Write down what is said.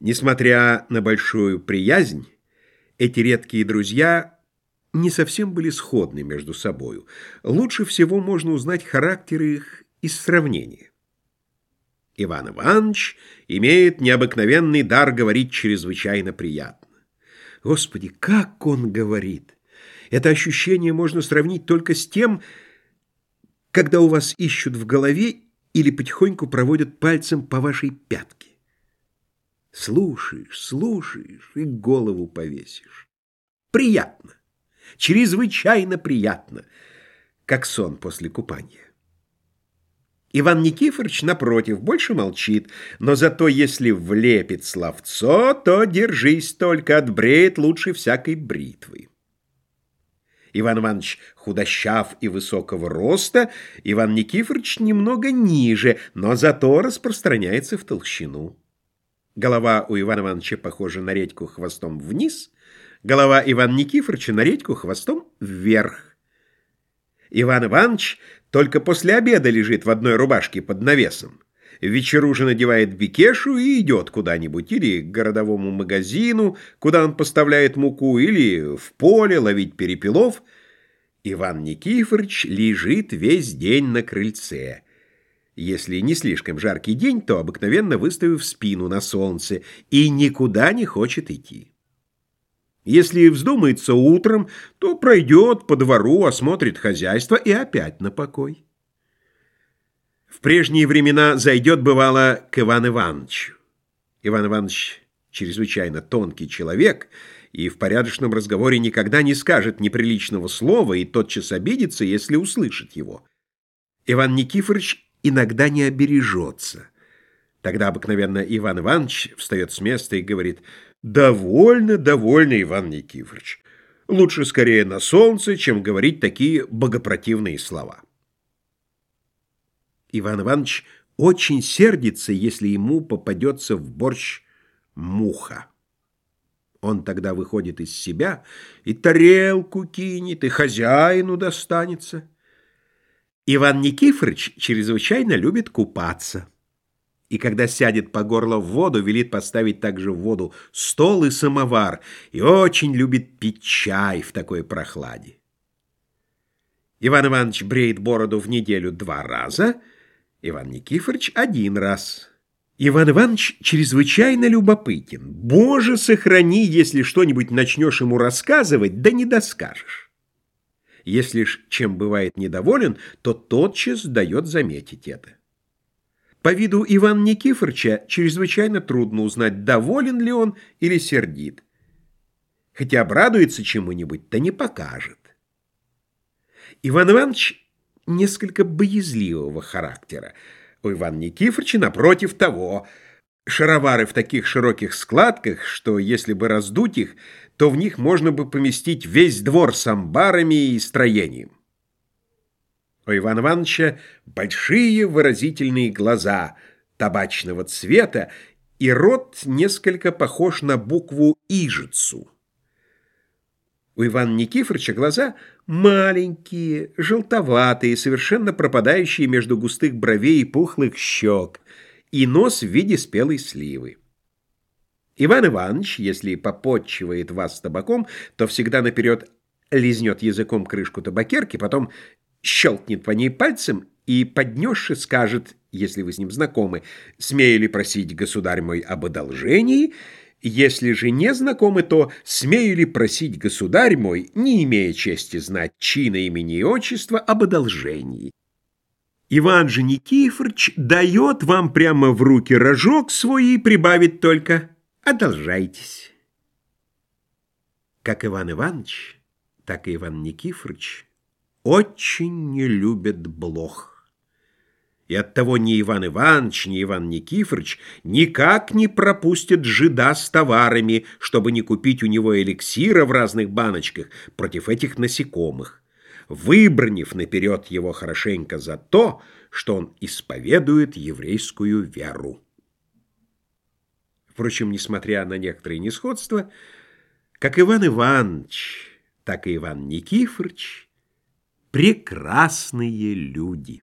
Несмотря на большую приязнь, эти редкие друзья не совсем были сходны между собою. Лучше всего можно узнать характеры их из сравнения. Иван Иванович имеет необыкновенный дар говорить чрезвычайно приятно. Господи, как он говорит! Это ощущение можно сравнить только с тем, когда у вас ищут в голове или потихоньку проводят пальцем по вашей пятке. Слушаешь, слушаешь и голову повесишь. Приятно, чрезвычайно приятно, как сон после купания. Иван Никифорович, напротив, больше молчит, но зато если влепит словцо, то держись только, отбреет лучше всякой бритвы. Иван Иванович худощав и высокого роста, Иван Никифорович немного ниже, но зато распространяется в толщину. Голова у Ивана Ивановича похожа на редьку хвостом вниз, голова Ивана Никифоровича на редьку хвостом вверх. Иван Иванович только после обеда лежит в одной рубашке под навесом. Вечеру же надевает бикешу и идет куда-нибудь, или к городовому магазину, куда он поставляет муку, или в поле ловить перепелов. Иван Никифорович лежит весь день на крыльце. Если не слишком жаркий день, то обыкновенно выставив спину на солнце и никуда не хочет идти. Если вздумается утром, то пройдет по двору, осмотрит хозяйство и опять на покой. В прежние времена зайдет, бывало, к Ивану Ивановичу. Иван Иванович чрезвычайно тонкий человек и в порядочном разговоре никогда не скажет неприличного слова и тотчас обидится, если услышит его. Иван Никифорович иногда не обережется. Тогда обыкновенно Иван Иванович встает с места и говорит «Довольно, довольно, Иван Никифорович. Лучше скорее на солнце, чем говорить такие богопротивные слова». Иван Иванович очень сердится, если ему попадется в борщ муха. Он тогда выходит из себя и тарелку кинет, и хозяину достанется. Иван Никифорович чрезвычайно любит купаться. И когда сядет по горло в воду, велит поставить также в воду стол и самовар, и очень любит пить чай в такой прохладе. Иван Иванович бреет бороду в неделю два раза, Иван Никифорович один раз. Иван Иванович чрезвычайно любопытен. Боже, сохрани, если что-нибудь начнешь ему рассказывать, да не доскажешь. Если ж чем бывает недоволен, то тотчас дает заметить это. По виду Ивана Никифоровича чрезвычайно трудно узнать, доволен ли он или сердит. Хотя обрадуется чему-нибудь, то не покажет. Иван Иванович несколько боязливого характера. У Ивана Никифоровича, напротив того, шаровары в таких широких складках, что если бы раздуть их, то в них можно бы поместить весь двор с амбарами и строением. У Ивана Ивановича большие выразительные глаза табачного цвета, и рот несколько похож на букву «ижицу». У Ивана Никифоровича глаза маленькие, желтоватые, совершенно пропадающие между густых бровей и пухлых щек, и нос в виде спелой сливы. Иван Иванович, если попотчивает вас табаком, то всегда наперед лизнет языком крышку табакерки, потом щелкнет по ней пальцем и, поднесши, скажет, если вы с ним знакомы, «Смею ли просить, государь мой, об одолжении?» Если же не знакомы, то смею ли просить, государь мой, не имея чести знать чина имени и отчества, об одолжении? Иван же Никифорович дает вам прямо в руки рожок свой и прибавит только одолжайтесь. Как Иван Иванович, так и Иван Никифорович очень не любят блох. И оттого ни Иван Иванович, ни Иван Никифорович никак не пропустят жида с товарами, чтобы не купить у него эликсира в разных баночках против этих насекомых, выбранив наперед его хорошенько за то, что он исповедует еврейскую веру. Впрочем, несмотря на некоторые несходства, как Иван Иванович, так и Иван Никифорович прекрасные люди.